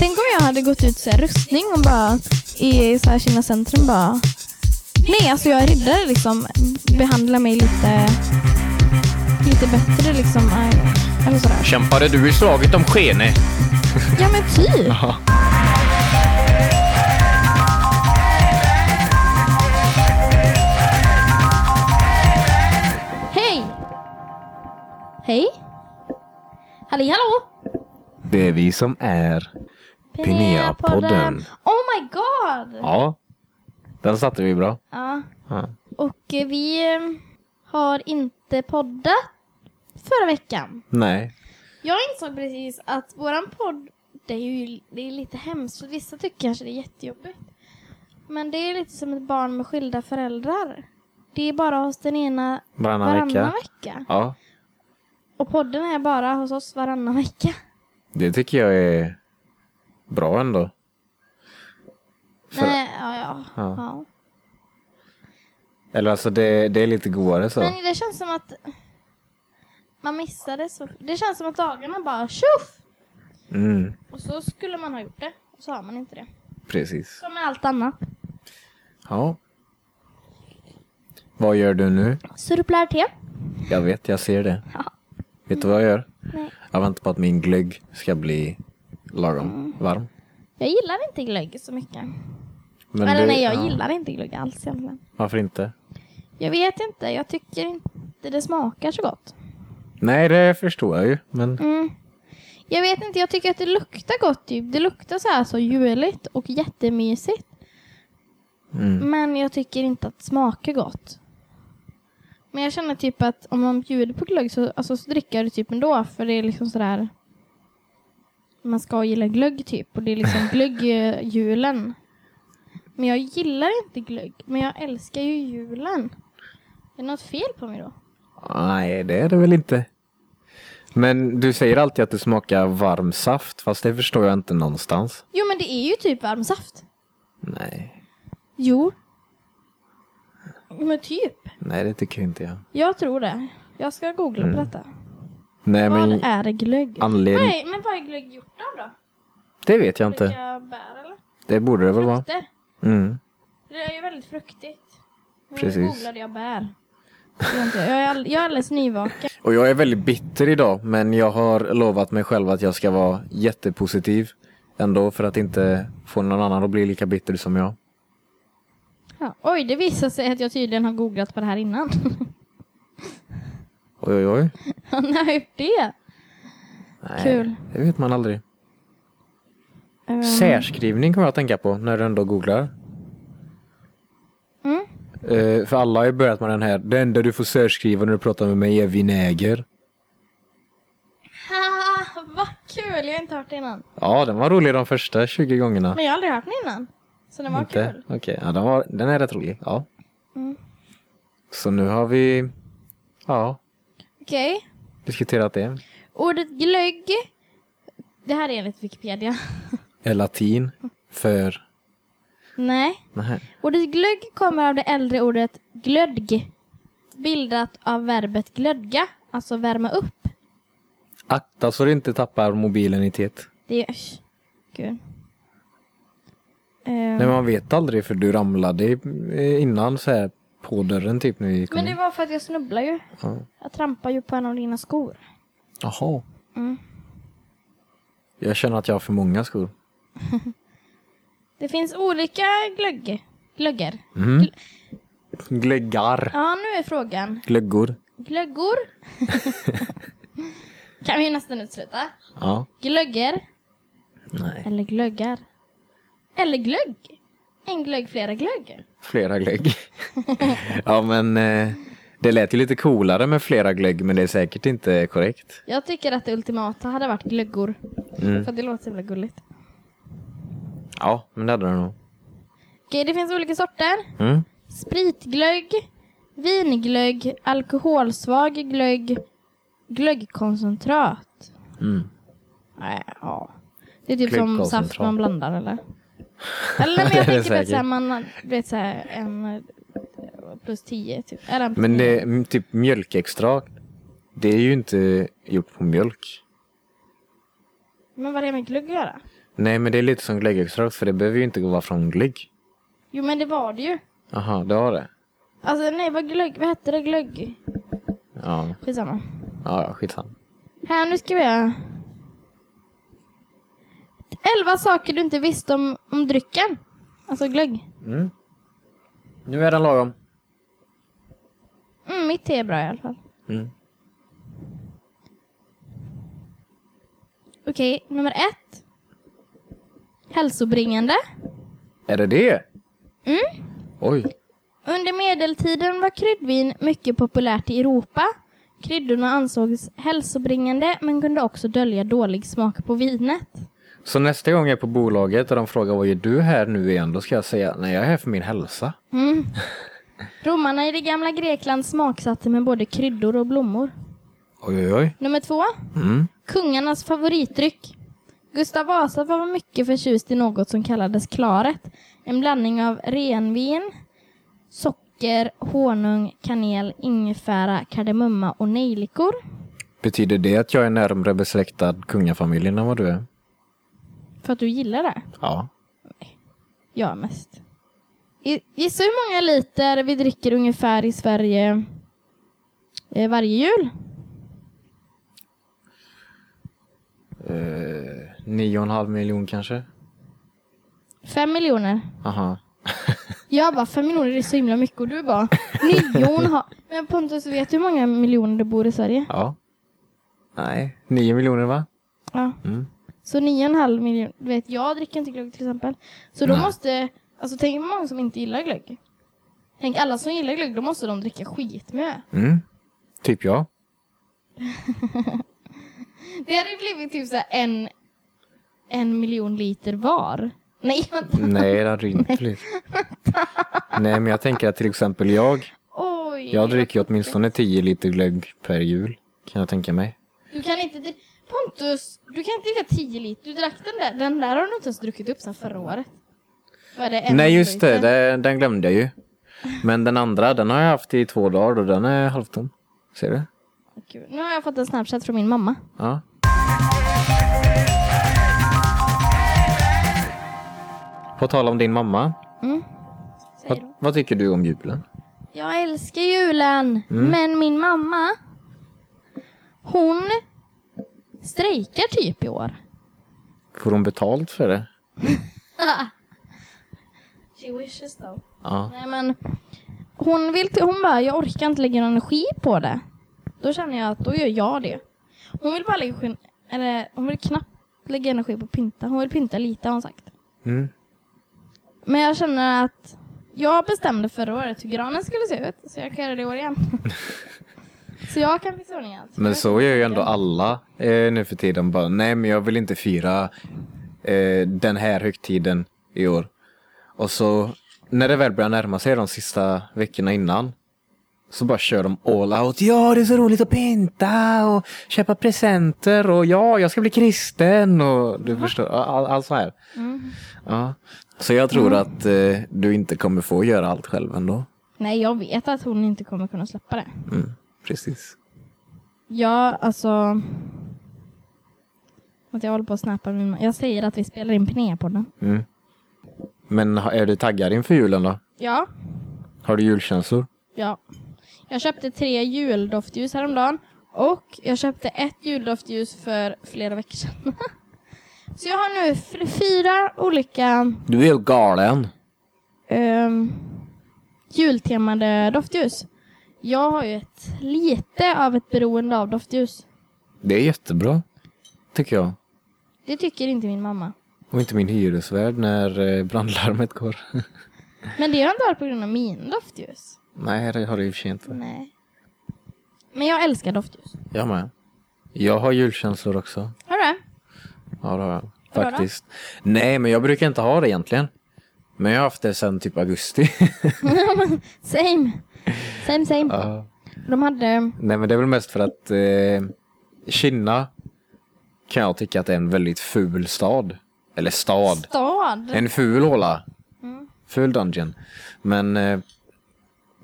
Tänk om jag hade gått ut så här rustning och bara i så här Kina centrum bara Nej, alltså jag är riddare liksom. Behandla mig lite lite bättre liksom. Eller sådär. Kämpade du i slaget om Skene? Ja men typ. Hej! Hej! Halli hallå! Det är vi som är Pinea-podden. Oh my god! Ja, den satte vi bra. Ja. Ja. Och eh, vi eh, har inte poddat förra veckan. Nej, Jag insåg precis att våran podd, det är ju det är lite hemskt. För vissa tycker kanske det är jättejobbigt. Men det är lite som ett barn med skilda föräldrar. Det är bara hos den ena varannan, varannan vecka. vecka. Ja, Och podden är bara hos oss varannan vecka. det tycker jag är bra ändå. För, Nej, ja, ja. Ja. ja. Eller alltså det, det är lite godare så. Men det känns som att man missade så. Det känns som att dagarna bara tjoff! Mm, Och så skulle man ha gjort det. Och så har man inte det. precis. Som med allt annat. Ja. Vad gör du nu? Surplar te. Jag vet, jag ser det. Ja. Vet du vad jag gör? Nej. Jag väntar på att min glögg ska bli lagom varm. Jag gillar inte glögg så mycket. Men Eller du- nej, jag ja. gillar inte glögg alls egentligen. Varför inte? Jag vet inte, jag tycker inte det smakar så gott. Nej, det förstår jag ju. Men Mm. Jag vet inte, jag tycker att det luktar gott typ. Det luktar så här så juligt och jättemysigt. mm, Men jag tycker inte att det smakar gott. Men jag känner typ att om man bjuder på glögg så, alltså, så dricker jag det typ ändå. För det är liksom sådär. Man ska gilla glögg typ. Och det är liksom glögg är julen. Men jag gillar inte glögg. Men jag älskar ju julen. Är det något fel på mig då? nej, det är det väl inte. Men du säger alltid att det smakar varm saft, fast det förstår jag inte någonstans. Jo men det är ju typ varm saft. Nej, Jo. Men typ. nej det tycker inte jag. Jag tror det. Jag ska googla på detta. Nej, Vad men är glögg? anledning... Nej, men vad är glögg gjort av då? Det vet jag inte. Bär eller? Det borde det väl vara. Mm, Det är ju väldigt fruktigt. Nu Precis. googlade jag bär. Jag är, all, jag är alldeles nyvaken. Och jag är väldigt bitter idag, men jag har lovat mig själv att jag ska vara jättepositiv ändå för att inte få någon annan att bli lika bitter som jag. Ja. Oj, det visar sig att jag tydligen har googlat på det här innan. Oj, oj, oj. När har gjort det? Nej, Kul. Det vet man aldrig. Um, Särskrivning kommer jag att tänka på när du ändå googlar. Mm. Eh, för alla har ju börjat med den här, det enda du får särskriva när du pratar med mig är vinäger. Vad kul! Jag har inte hört det innan. Ja, den var rolig de första 20 gångerna. Men jag har aldrig hört den innan. Så den var Inte? kul. Okej, ja, den, var, den är rätt rolig. Ja. Mm. Så nu har vi ja, Okej. diskuterat det. Ordet glögg. Det här är enligt Wikipedia. Är latin för... Nej. Nej. Ordet glögg kommer av det äldre ordet glödg. Bildat av verbet glödga, alltså värma upp. Akta så du inte tappar mobilen i tet. Det är... Sh, Gud. Nej, man vet aldrig för du ramlade innan så här på dörren typ när vi kom men det in. var för att jag snubblade ju. Ja. Jag trampade ju på en av dina skor. Jaha. Mm. Jag känner att jag har för många skor. Det finns olika glögg. Glögger. Mm. Glöggar. Ja, nu är frågan. Glöggor. Glöggor. kan vi nästan utsluta. Ja. Glögger. Nej. Eller glöggar. Eller glögg. En glögg, flera glögg. Flera glögg. ja men eh, det lät ju lite coolare med flera glögg men det är säkert inte korrekt. Jag tycker att det ultimata hade varit glöggor. Mm. För det låter så himla gulligt. Ja, men det hade det nog. Okej, det finns olika sorter. Mm. Spritglögg, vinglögg, alkoholsvag glögg, glöggkoncentrat. Mm. Nej, ja. Det är typ som saft man blandar eller? Eller men är jag tänker att säkert. så här, man vet så här, en eh, plus tio typ. Är en plus Men det, mm, typ mjölkextrakt, det är ju inte gjort på mjölk. Men vad har det med glögg att göra? Nej, men det är lite som glöggextrakt för det behöver ju inte vara från glögg. Jo men det var det ju. Jaha, det har det? Alltså nej vad glögg, vad hette det glögg? Ja, Skitsamma. ja, ja skitsamma. Här nu ska vi göra. Elva saker du inte visste om, om drycken. Alltså glögg. Mm. Nu är den lagom. Mm, mitt te är bra i alla fall. Mm. Okej, nummer ett. Hälsobringande. Är det det? Mm. Oj. Under medeltiden var kryddvin mycket populärt i Europa. Kryddorna ansågs hälsobringande men kunde också dölja dålig smak på vinet. Så nästa gång jag är på bolaget och de frågar vad gör du här nu igen? Då ska jag säga nej jag är här för min hälsa. Mm. Romarna i det gamla Grekland smaksatte med både kryddor och blommor. Oj oj oj. Nummer två. Mm. Kungarnas favoritdryck. Gustav Vasa var mycket förtjust i något som kallades klaret. En blandning av renvin, socker, honung, kanel, ingefära, kardemumma och nejlikor. Betyder det att jag är närmare besläktad kungafamiljen än vad du är? För att du gillar det? Ja. Jag mest. Gissa hur många liter vi dricker ungefär i Sverige eh, varje jul? Eh, nio och en halv miljon kanske? Fem miljoner. Aha. Jag bara, fem miljoner det är så himla mycket och du bara, nio ha. Men Pontus, vet du hur många miljoner det bor i Sverige? Ja. Nej, nio miljoner va? Ja. Mm. Så nio och en halv miljon, du vet jag dricker inte glögg till exempel. Så då måste, alltså tänk hur många som inte gillar glögg. Tänk alla som gillar glögg, då måste de dricka skitmycket. Mm. Typ jag. Det hade blivit typ såhär en, en miljon liter var. Nej, vänta. Nej, det hade inte blivit. Nej, men jag tänker att till exempel jag, Oj. jag dricker ju åtminstone 10 liter glögg per jul. Kan jag tänka mig. Du kan inte, dri- Pontus, du kan inte dricka 10 liter. Du drack den där, den där har du inte ens druckit upp sedan förra året. Vad är det, en Nej, just det, det. Den glömde jag ju. Men den andra, den har jag haft i två dagar och den är halvtom. Ser du? Gud, Nu har jag fått en snapchat från min mamma. Ja. På tal om din mamma. Mm. Vad, vad tycker du om julen? Jag älskar julen, Mm. men min mamma, hon strejkar typ i år. Får hon betalt för det? She wishes though. Ja. Nej men, hon vill, hon bara, jag orkar inte lägga någon energi på det. Då känner jag att då gör jag det. Hon vill bara lägga, sken- eller hon vill knappt lägga energi på att pynta. Hon vill pynta lite har hon sagt. Mm. Men jag känner att jag bestämde förra året hur granen skulle se ut. Så jag kan göra det i år igen. så jag kan fixa ordning allt. Men så gör ju ändå alla eh, nu för tiden. Bara, nej, men jag vill inte fira eh, den här högtiden i år. Och så när det väl börjar närma sig de sista veckorna innan så bara kör de all out. Ja, det är så roligt att pynta och köpa presenter och ja, jag ska bli kristen och du förstår, all, allt så här. Mm. Ja. Så jag tror att eh, du inte kommer få göra allt själv ändå. Nej, jag vet att hon inte kommer kunna släppa det. Mm, precis. Ja, alltså... Att jag håller på att snappa min Jag säger att vi spelar in Pinea-podden. Mm. Men är du taggad inför julen då? Ja, Har du julkänslor? ja. Jag köpte tre juldoftljus häromdagen. Och jag köpte ett juldoftljus för flera veckor sedan. Så jag har nu fyra olika Du är helt galen. um, jultemade doftljus. Jag har ju ett lite av ett beroende av doftljus. Det är jättebra. Tycker jag. Det tycker inte min mamma. Och inte min hyresvärd när eh, brandlarmet går. Men det har inte varit på grund av min doftljus. Nej, det har det i och för sig inte. Nej. Men jag älskar doftljus. Jag med. Jag har julkänslor också. Har du det? Ja, det har jag. Faktiskt. Nej, men jag brukar inte ha det egentligen. Men jag har haft det sedan typ augusti. Same. Same, same. ja. De hade... Nej, men det är väl mest för att eh, Kina kan jag tycka att det är en väldigt ful stad. Eller stad. Stad. En ful håla. Mm. Ful dungeon. Men eh,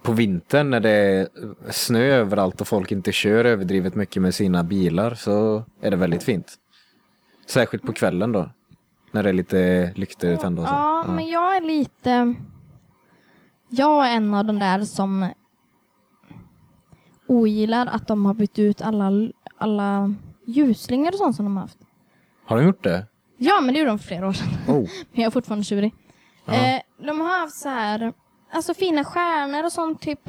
på vintern när det är snö överallt och folk inte kör överdrivet mycket med sina bilar så är det väldigt fint. Särskilt på kvällen då. När det är lite lyktor tända och så. Ja, men jag är lite... Jag är en av de där som ogillar att de har bytt ut alla, alla ljusslingor och sånt som de har haft. Har de gjort det? Ja, men det gjorde de för flera år sedan. Oh. Men jag är fortfarande tjurig. Ja. Eh, de har haft så här, alltså fina stjärnor och sånt typ.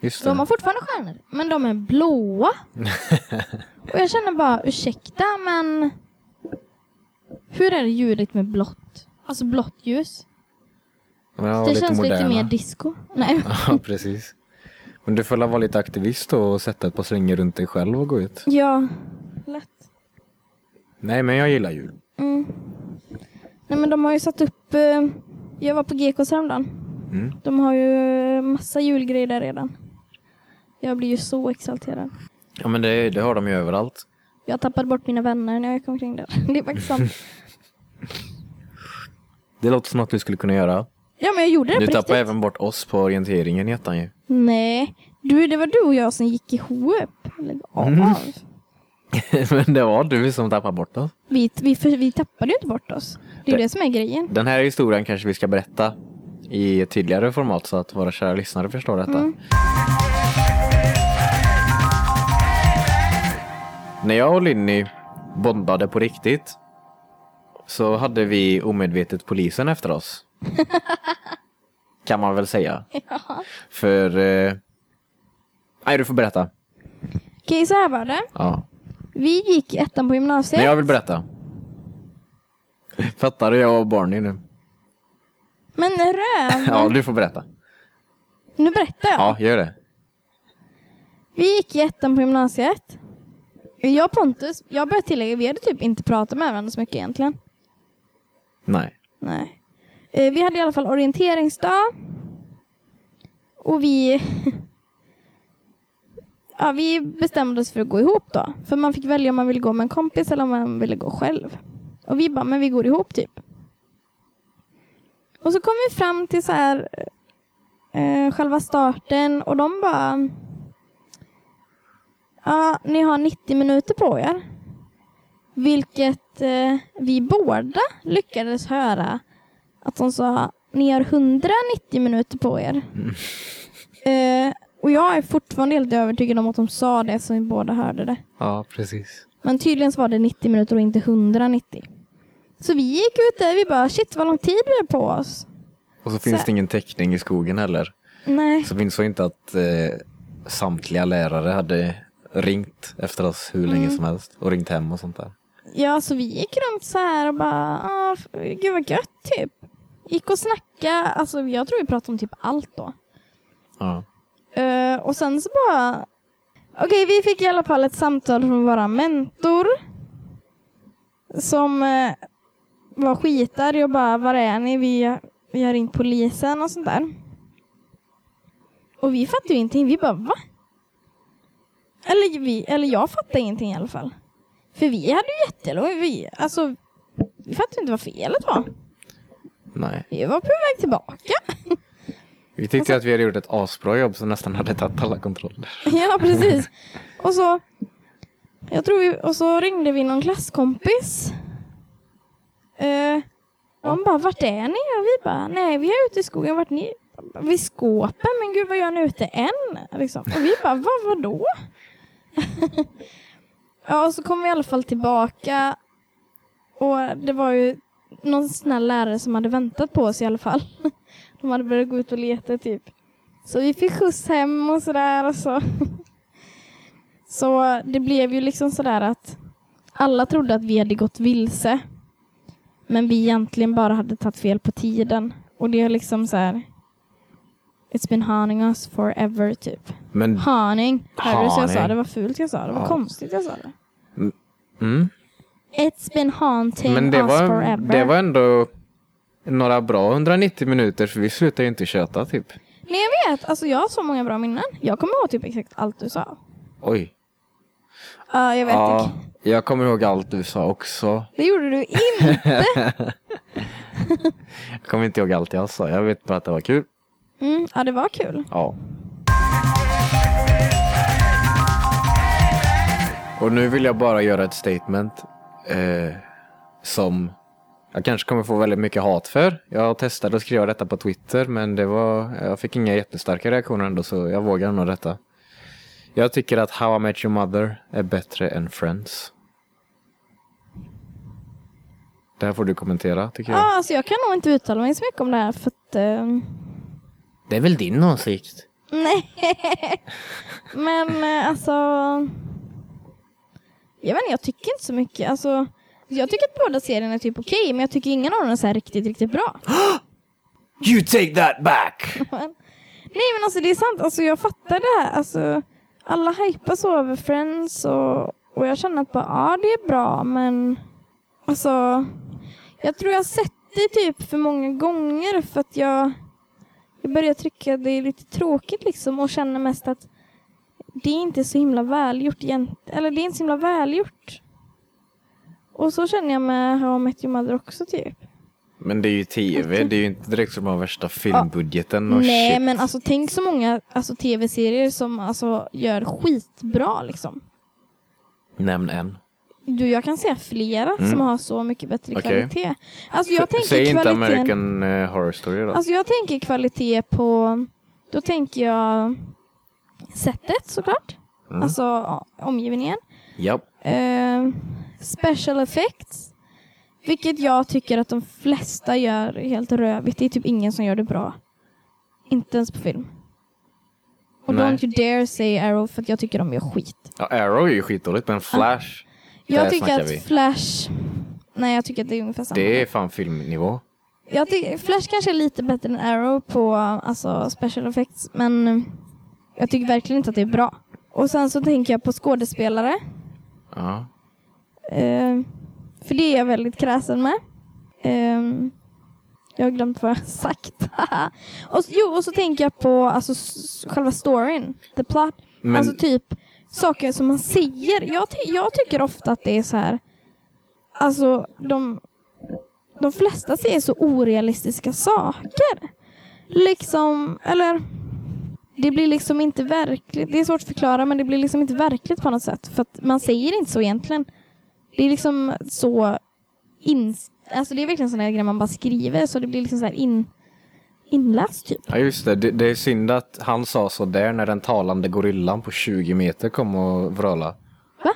Just det. De har fortfarande stjärnor, men de är blåa. och jag känner bara, ursäkta, men hur är det ljuvligt med blått? Alltså blått ljus. Ja, det lite känns lite moderna. mer disco. Nej. Ja, precis. Men du får vara lite aktivist och sätta ett par slingor runt dig själv och gå ut. ja, lätt. Nej, men jag gillar jul. Mm. Nej men de har ju satt upp, eh, jag var på Gekås häromdagen. Mm. De har ju eh, massa julgrejer där redan. Jag blir ju så exalterad. Ja, men det, det har de ju överallt. Jag tappade bort mina vänner när jag gick omkring där. Det är faktiskt sant. Det låter som något du skulle kunna göra. Ja men jag gjorde det Du på tappar riktigt. även bort oss på orienteringen i ettan ju. Nej, du, det var du och jag som gick ihop. Lägg av. Mm. men det var du som tappade bort oss. Vi, vi, för, vi tappade ju inte bort oss. Det är Det- det som är grejen. Den här historien kanske vi ska berätta i ett tydligare format så att våra kära lyssnare förstår detta. Mm. När jag och Linny bondade på riktigt så hade vi omedvetet polisen efter oss. kan man väl säga. Ja. För... Eh... Nej, du får berätta. Okej, så här var det. Ja. Vi gick ettan på gymnasiet. Nej, jag vill berätta. Fattar du? Jag och Barney nu. Men röv. Ja, du får berätta. Nu berättar jag. Ja, gör det. Vi gick i ettan på gymnasiet. Jag och Pontus, jag börjar tillägga, vi hade typ inte pratat med varandra så mycket egentligen. Nej. Nej. Eh, vi hade i alla fall orienteringsdag. Och vi... ja, vi bestämde oss för att gå ihop då. För man fick välja om man ville gå med en kompis eller om man ville gå själv. Och vi bara, men vi går ihop typ. Och så kom vi fram till så här eh, själva starten och de bara Ja, ni har 90 minuter på er. Vilket eh, vi båda lyckades höra att de sa ni har 190 minuter på er. Eh, och jag är fortfarande helt övertygad om att de sa det så vi båda hörde det. Ja, precis. Men tydligen så var det 90 minuter och inte 190. Så vi gick ut där vi bara shit vad lång tid vi har på oss. Och så finns Så- det ingen täckning i skogen heller. Nej. Så vi insåg inte att eh, samtliga lärare hade ringt efter oss hur länge Mm. som helst och ringt hem och sånt där. Ja, så vi gick runt så här och bara, ah, gud vad gött typ. Gick och snackade, alltså jag tror vi pratade om typ allt då. Ja. Eh, och sen så bara, okej vi fick i alla fall ett samtal från våra mentor. Som eh, var skitarg och bara, var är ni? Vi, vi har ringt polisen och sånt där. Och vi fattade ju ingenting, vi bara va? Eller, vi, eller jag fattade ingenting i alla fall. För vi hade ju jättelång, vi, alltså vi fattade inte vad felet var. Nej. Vi var på väg tillbaka. Vi tyckte att vi hade gjort ett asbra jobb som nästan hade tagit alla kontroller. Ja, precis. Och så, jag tror vi, och så ringde vi någon klasskompis. Eh, de bara, vart är ni? Och vi bara, nej vi är ute i skogen. Vart ni? Vid skåpen? Men gud vad gör ni ute än? Liksom. Och vi bara, vad vadå? ja, och så kom vi i alla fall tillbaka. Och det var ju någon snäll lärare som hade väntat på oss i alla fall. De hade börjat gå ut och leta typ. Så vi fick skjuts hem och sådär. Och så. så det blev ju liksom sådär att alla trodde att vi hade gått vilse. Men vi egentligen bara hade tagit fel på tiden. Och det är liksom så här. It's been haunting us forever typ. Men, Haning. Hörde du så jag sa? Haning. Det var fult jag sa. Det var Ja. konstigt jag sa det. mm. It's been haunting Men det, us var, forever. det var ändå några bra 190 minuter för vi slutade ju inte köta typ. Nej jag vet. Alltså jag har så många bra minnen. Jag kommer ihåg typ exakt allt du sa. Oj. Ja, jag vet Ja, inte. jag kommer ihåg allt du sa också. Det gjorde du inte. Jag kommer inte ihåg allt jag sa. Jag vet bara att det var kul. Mm, ja, det var kul. Ja. Och nu vill jag bara göra ett statement eh, som jag kanske kommer få väldigt mycket hat för. Jag testade att skriva detta på Twitter men det var, jag fick inga jättestarka reaktioner ändå så jag vågar nog detta. Jag tycker att How I Met Your Mother är bättre än Friends. Det här får du kommentera tycker jag. Ja, alltså jag kan nog inte uttala mig så mycket om det här för att... eh, Det är väl din åsikt? nej. Men eh, alltså... Jag vet inte, jag tycker inte så mycket. Alltså, jag tycker att båda serierna är typ okej, men jag tycker ingen av dem är så här riktigt, riktigt bra. You take that back! Nej men alltså det är sant, alltså jag fattar det här. Alltså, alla hypas över Friends och, och jag känner att bara, ja det är bra men alltså jag tror jag har sett det typ för många gånger för att jag, jag börjar tycka att det är lite tråkigt liksom och känner mest att det är inte så himla välgjort egentligen. Eller det är inte så himla välgjort. Och så känner jag med How I Met Your Mother också typ. Men det är ju tv, det är ju inte direkt som har värsta filmbudgeten och Nej shit. men alltså tänk så många alltså, tv-serier som alltså gör skitbra liksom. Nämn en. Du, jag kan säga flera som har så mycket bättre Mm. Okej. kvalitet. Alltså jag tänker Säg inte. American eh, Horror Story då. Alltså jag tänker kvalitet på, då tänker jag sättet såklart. Mm. Alltså ja, omgivningen. Japp. Eh, special effects. Vilket jag tycker att de flesta gör helt rövigt. Det är typ ingen som gör det bra. Inte ens på film. Och Nej. don't you dare say Arrow för att jag tycker de gör skit. Ja, Arrow är ju skitdåligt men Flash, Jag Där tycker att vi. Flash... Nej, jag tycker att det är ungefär samma. det är fan filmnivå. Jag tycker, Flash kanske är lite bättre än Arrow på alltså, special effects, men jag tycker verkligen inte att det är bra. Och sen så tänker jag på skådespelare. Ja. Eh, för det är jag väldigt kräsen med. Eh, jag har glömt vad jag har sagt. och, jo, och så tänker jag på alltså, själva storyn, the plot. Men- Alltså typ saker som man säger. Jag, jag tycker ofta att det är så här. Alltså de, de flesta säger så orealistiska saker. Liksom, eller det blir liksom inte verkligt. Det är svårt att förklara men det blir liksom inte verkligt på något sätt. För att man säger inte så egentligen. Det är liksom så in, Alltså det är verkligen sådana grejer man bara skriver så det blir liksom så här in, inläst typ. Ja just det. det, det är synd att han sa så där när den talande gorillan på 20 meter kom och vröla. Va?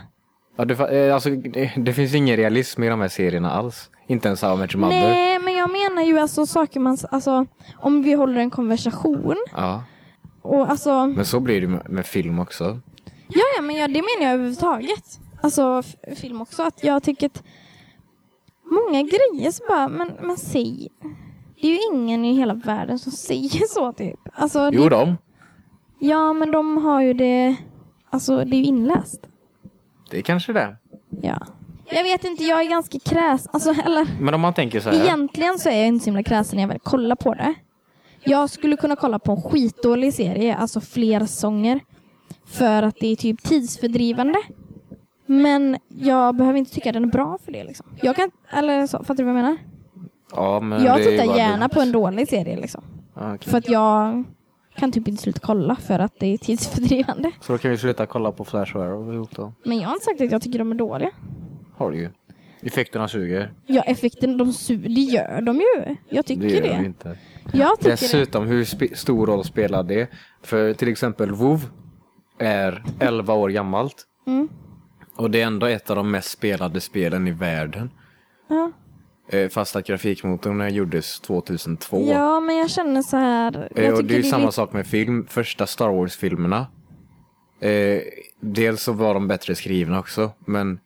Ja, det, eh, alltså, det, det finns ingen realism i de här serierna alls. Inte ens How Your Mother. Nej men jag menar ju alltså saker man, alltså om vi håller en konversation Ja, och alltså men så blir det med, med film också. Ja, ja men ja, det menar jag överhuvudtaget. Alltså film också. Att jag tycker att många grejer så bara, men man säger... Det är ju ingen i hela världen som säger så typ. Alltså, det, Jo de. Ja, men de har ju det... Alltså det är ju inläst. Det är kanske det. Ja. Jag vet inte, jag är ganska kräs. Alltså eller Men om man tänker så här. egentligen så är jag inte så himla kräsen när jag väl kollar på det. Jag skulle kunna kolla på en skitdålig serie, alltså flera säsonger. För att det är typ tidsfördrivande. Men jag behöver inte tycka den är bra för det liksom. Jag kan, eller så, fattar du vad jag menar? Ja, men jag det tittar gärna på en dålig serie liksom. Ja, okej. För att jag kan typ inte sluta kolla för att det är tidsfördrivande. Så då kan vi sluta kolla på Flash och Arrow ihop då. Men jag har inte sagt att jag tycker de är dåliga. Har du ju. Effekterna suger. Ja, effekten, de su- det gör de ju. Jag tycker det det. gör de inte. Jag tycker det. Dessutom, hur spe- stor roll spelar det? För till exempel WoW är 11 år gammalt. Mm. Och det är ändå ett av de mest spelade spelen i världen. Ja. Eh, Fast att grafikmotorn gjordes 2002. ja, men jag känner så här. Eh, och det är ju samma lite- sak med film. Första Star Wars-filmerna. Eh, dels så var de bättre skrivna också. Men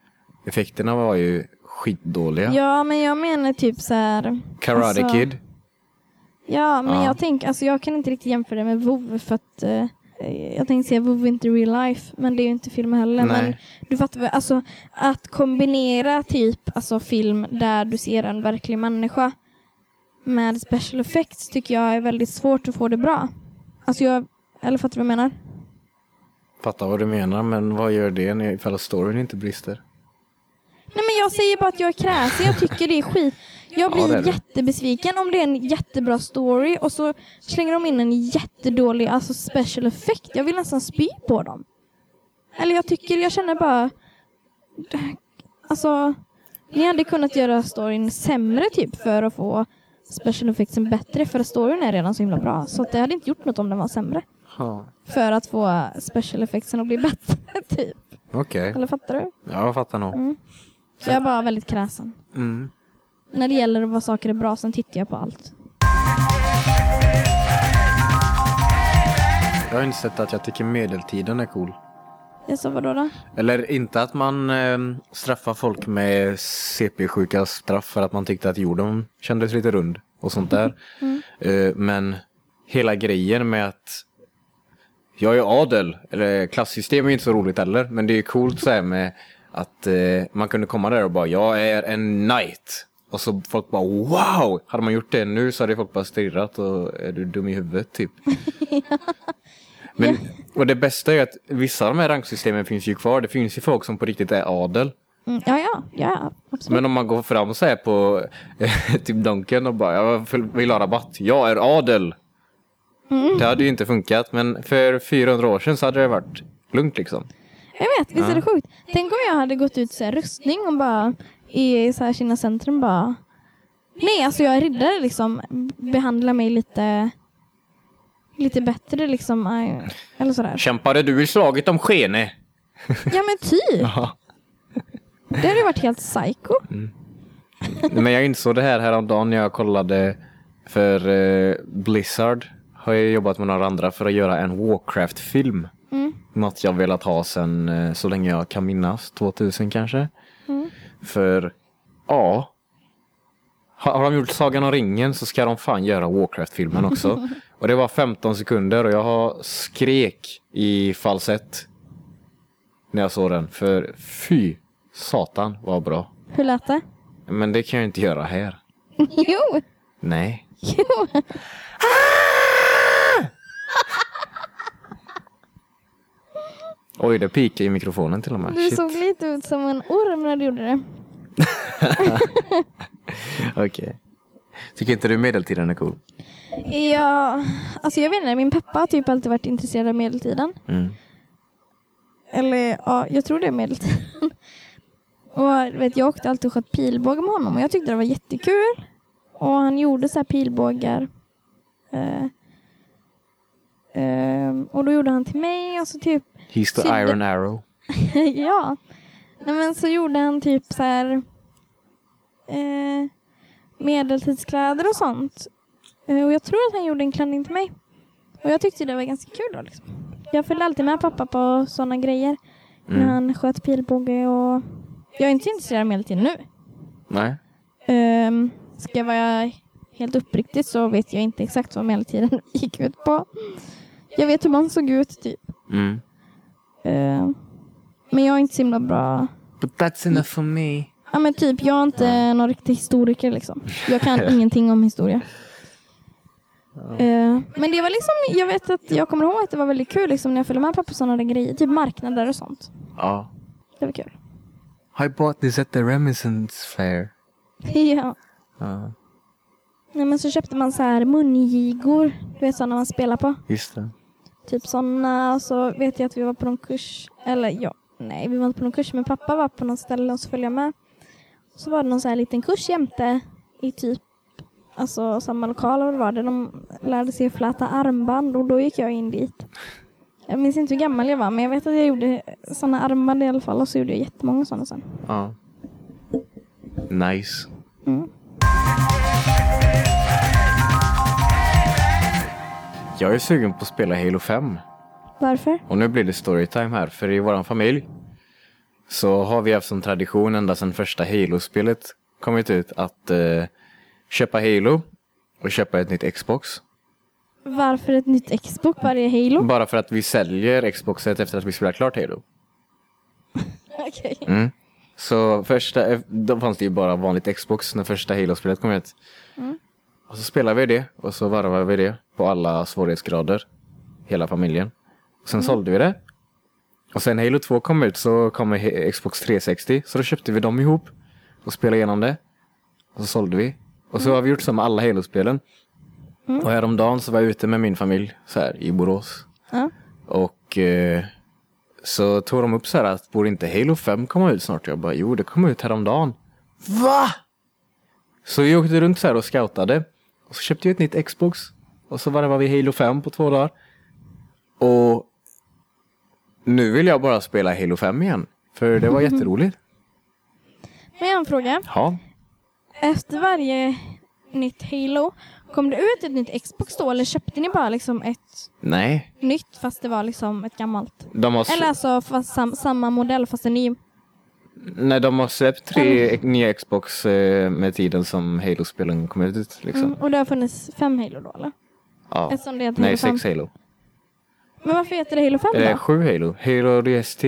effekterna var ju skitdåliga. Ja, men jag menar typ så här. Karate alltså- Kid. Ja, men Ja. jag tänker, alltså jag kan inte riktigt jämföra det med WoW för att eh, jag tänkte säga WoW inte real life, men det är ju inte film heller. Nej. Men du fattar väl, alltså att kombinera typ alltså film där du ser en verklig människa med special effects tycker jag är väldigt svårt att få det bra. Alltså jag, eller fattar du vad jag menar? Fattar vad du menar, men vad gör det ifall storyn inte brister? Nej men jag säger bara att jag är kräsen, jag tycker det är skit. Jag Ja, blir det. jättebesviken om det är en jättebra story och så slänger de in en jättedålig alltså special effect. Jag vill nästan spy på dem. Eller jag tycker, jag känner bara... Alltså, Ni hade kunnat göra storyn sämre typ för att få special effectsen bättre för att storyn är redan så himla bra. Så att det hade inte gjort något om den var sämre. Ja. För att få special effectsen att bli bättre typ. Okej, Eller fattar du? ja, jag fattar nog. Mm. Så jag är bara väldigt kräsen. Mm. När det gäller vad saker är bra, sen tittar jag på allt. Jag har insett att jag tycker medeltiden är cool. Jag sa vadå då? Eller inte att man eh, straffar folk med CP-sjuka straff för att man tyckte att jorden kändes lite rund och sånt där. Eh, men hela grejen med att jag är adel, eller klassystem är inte så roligt heller, men det är coolt så här med att eh, man kunde komma där och bara jag är en knight. Och så folk bara wow! Hade man gjort det nu så hade folk bara stirrat och är du dum i huvudet typ. Men, och det bästa är att vissa av de här ranksystemen finns ju kvar. Det finns ju folk som på riktigt är adel. Mm, ja, ja, ja, absolut. Men om man går fram och säger på typ Donken och bara jag vill ha rabatt. Jag är adel. Det hade ju inte funkat men för 400 år sedan så hade det varit lugnt liksom. Jag vet, visst är det sjukt? Tänk om jag hade gått ut så här rustning och bara i så här Kina centrum bara Nej, alltså jag är riddare liksom. Behandla mig lite lite bättre liksom. Eller sådär. Kämpade du i slaget om Skene? Ja men typ. Ja. Det hade ju varit helt psycho. Men jag insåg det här häromdagen när jag kollade för eh, Blizzard har jag jobbat med några andra för att göra en Warcraft-film. Mm. Något jag velat ha sen eh, så länge jag kan minnas, 2000 kanske. Mm. För, ja. Har, de gjort Sagan om ringen så ska de fan göra Warcraft-filmen också. och det var 15 sekunder och jag har skrek i falsett när jag såg den. För fy satan vad bra. Hur lät det? Men det kan jag inte göra här. jo, Nej. jo. Oj, det pikade i mikrofonen till och med. Du Shit. såg lite ut som en orm när du gjorde det. Okej. Tycker inte du medeltiden är cool? Ja, alltså jag vet inte. Min pappa har typ alltid varit intresserad av medeltiden. Mm. Eller ja, jag tror det är medeltiden. Och vet, jag åkte alltid och sköt pilbåge med honom och jag tyckte det var jättekul. Och han gjorde så här pilbågar. Eh, eh, och då gjorde han till mig och så typ, He's the Sydde- Iron Arrow. ja. Nej, men så gjorde han typ så här eh, medeltidskläder och sånt. Eh, och jag tror att han gjorde en klänning till mig. Och jag tyckte det var ganska kul då liksom. Jag följde alltid med pappa på sådana grejer. När Mm. han sköt pilbåge och... Jag är inte intresserad av medeltiden nu. Nej. Um, ska jag vara helt uppriktig så vet jag inte exakt vad medeltiden gick ut på. Jag vet hur man såg ut typ. Mm. Ehm, men jag är inte så himla bra. But that's enough for me. Ja men typ, jag är inte någon riktig historiker liksom. Jag kan ingenting om historia. Ehm, men det var liksom, jag vet att jag kommer ihåg att det var väldigt kul liksom när jag följde med pappa på sådana grejer. Typ marknader och sånt. Ja. Det var kul. I bought this at the Reminiscence Fair. ja. Ja, Nej, men så köpte man så här mungigor. Du vet sådana man spelar på. just det. Typ sådana. Och så vet jag att vi var på någon kurs. Eller ja, nej vi var inte på någon kurs. Men pappa var på något ställe och så följde jag med. Så var det någon så här liten kurs jämte i typ alltså samma lokal eller vad det var det. De lärde sig fläta armband och då gick jag in dit. Jag minns inte hur gammal jag var men jag vet att jag gjorde sådana armband i alla fall och så gjorde jag jättemånga sådana sen. Ja. Nice. Mm. Jag är sugen på att spela Halo 5. Varför? Och nu blir det storytime här, för i våran familj så har vi haft som tradition ända sedan första Halo-spelet kommit ut att eh, köpa Halo och köpa ett nytt Xbox. Varför ett nytt Xbox? Var det Halo? Bara för att vi säljer Xboxet efter att vi spelar klart Halo. Okej. Mm. Så första, eh, då fanns det ju bara vanligt Xbox när första Halo-spelet kom ut. Och så spelade vi det och så varvade vi det på alla svårighetsgrader. Hela familjen. Sen sålde vi det. Och sen Halo 2 kom ut så kom Xbox 360 så då köpte vi dem ihop och spelade igenom det. Och så sålde vi. Och så har vi gjort så med alla Halo-spelen. Och häromdagen så var jag ute med min familj så här i Borås. Ja. Och eh, så tog de upp så här att borde inte Halo 5 komma ut snart? Jag bara jo det kom ut häromdagen. Va? Så vi åkte runt så här och scoutade. Och så köpte jag ett nytt Xbox. Och så varvade vi Halo 5 på två dagar. Och nu vill jag bara spela Halo 5 igen. För det var jätteroligt. Men jag har en fråga. Ja. Efter varje nytt Halo, kom det ut ett nytt Xbox då eller köpte ni bara liksom ett Nej. nytt fast det var liksom ett gammalt? De har, Eller alltså fast sam, samma modell fast en ny? Nej, de har släppt tre nya Xbox eh, med tiden som Halo-spelen kom ut. Liksom. Mm, och det har funnits fem Halo då eller? Ja. Eftersom det heter Nej, Halo 5. sex Halo. Men varför heter det Halo 5 Eh, då? sju Halo. Halo DST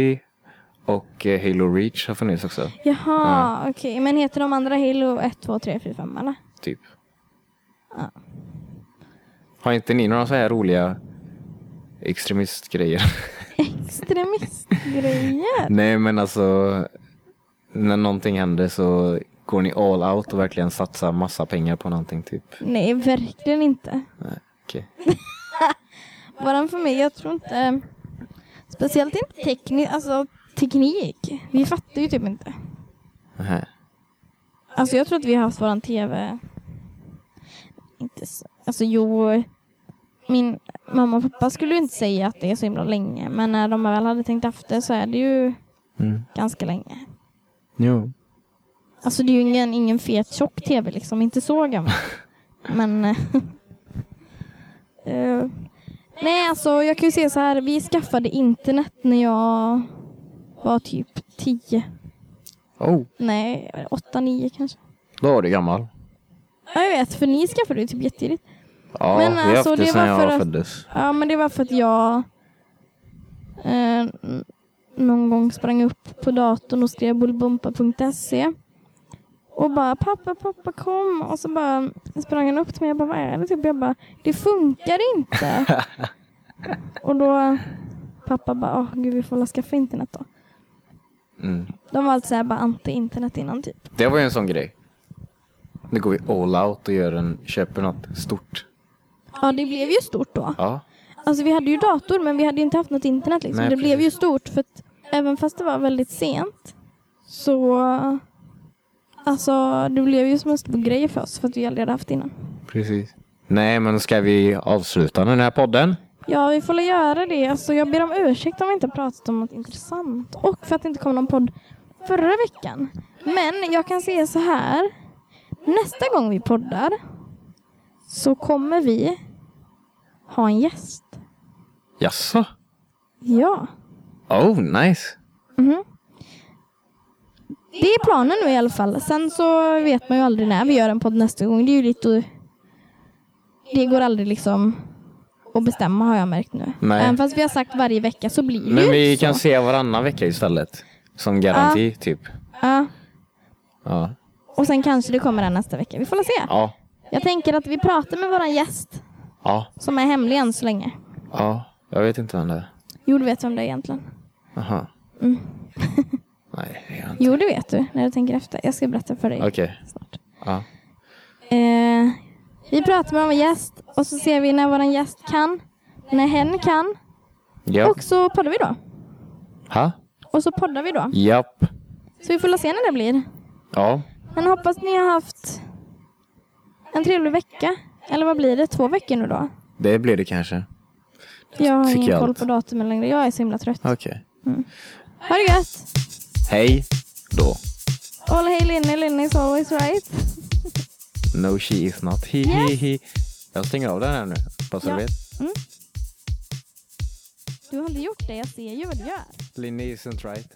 och eh, Halo Reach har funnits också. Jaha, okej. Men heter de andra Halo 1, 2, 3, 4, 5 eller? Typ. Ja. Har inte ni några så här roliga extremistgrejer? Extremistgrejer? Nej men alltså när någonting händer så går ni all out och verkligen satsar massa pengar på någonting typ. Nej, verkligen inte. Okej. Våran familj, jag tror inte... Speciellt inte teknik, alltså teknik. Vi fattar ju typ inte. Nähä. Alltså jag tror att vi har haft våran TV... Inte så, alltså jo... Min mamma och pappa skulle ju inte säga att det är så himla länge. Men när de väl hade tänkt efter så är det ju Mm. ganska länge. Jo. Alltså det är ju ingen, ingen fet tjock TV liksom, inte så gammal. Men... eh, nej alltså jag kan ju säga så här, vi skaffade internet när jag var typ 10. Oh, Nej, 8-9 kanske. då var du gammal. Ja jag vet, för ni skaffade ju typ jättetidigt. Ja, Men vi har alltså, haft det det sedan jag att- föddes. Ja men det var för att jag eh, någon gång sprang upp på datorn och skrev bullbumpa.se och bara pappa, pappa kom och så bara sprang han upp till mig och bara vad är det? Typ, jag bara det funkar inte. och då pappa bara åh gud vi får väl skaffa internet då. Mm. De var alltså så här bara anti-internet innan typ. Det var ju en sån grej. Nu går vi all out och gör en, köper något stort. Ja det blev ju stort då. Ja. Alltså vi hade ju dator men vi hade inte haft något internet liksom. Nej, det blev precis. ju stort för att även fast det var väldigt sent så alltså det blev ju som en stor grej för oss för att vi aldrig hade haft innan. Precis. Nej, men ska vi avsluta den här podden? Ja, vi får väl göra det. Alltså, jag ber om ursäkt om vi inte pratat om något intressant och för att det inte kom någon podd förra veckan. Men jag kan säga så här. Nästa gång vi poddar så kommer vi ha en gäst. Jaså? Ja. Oh, nice. Mhm. Det är planen nu i alla fall. Sen så vet man ju aldrig när vi gör en podd nästa gång. Det är ju lite... Det går aldrig liksom att bestämma har jag märkt nu. Nej. Även fast vi har sagt varje vecka så blir det Men ju vi inte kan så. se varannan vecka istället. Som garanti, typ. Ja. Ja. Och sen kanske det kommer en nästa vecka. Vi får se. Ja. Jag tänker att vi pratar med våran gäst Ja. som är hemlig än så länge. Ja. Jag vet inte vem det är. Jo, du vet vem det är egentligen. Aha. Mm. Nej, det gör jag inte. Jo, det vet du när du tänker efter. Jag ska berätta för dig Okej. snart. Ja. Eh, vi pratar med vår gäst och så ser vi när våran gäst kan, när hen kan. Ja. Och så poddar vi då. Ha? Och så poddar vi då. Japp. Så vi får se när det blir. Ja. Men hoppas ni har haft en trevlig vecka. Eller vad blir det? Två veckor nu då? Det blir det kanske. Jag har ingen jag koll allt. på datumen längre. Jag är så himla trött. Okej. Ha det gött! Hej då. All hey Linny, Linny is always right. No she is not. He, he, he. Jag stänger av den här nu. Bara så Ja. du vet. Du har inte gjort det, jag ser ju vad du gör. Linny isn't right.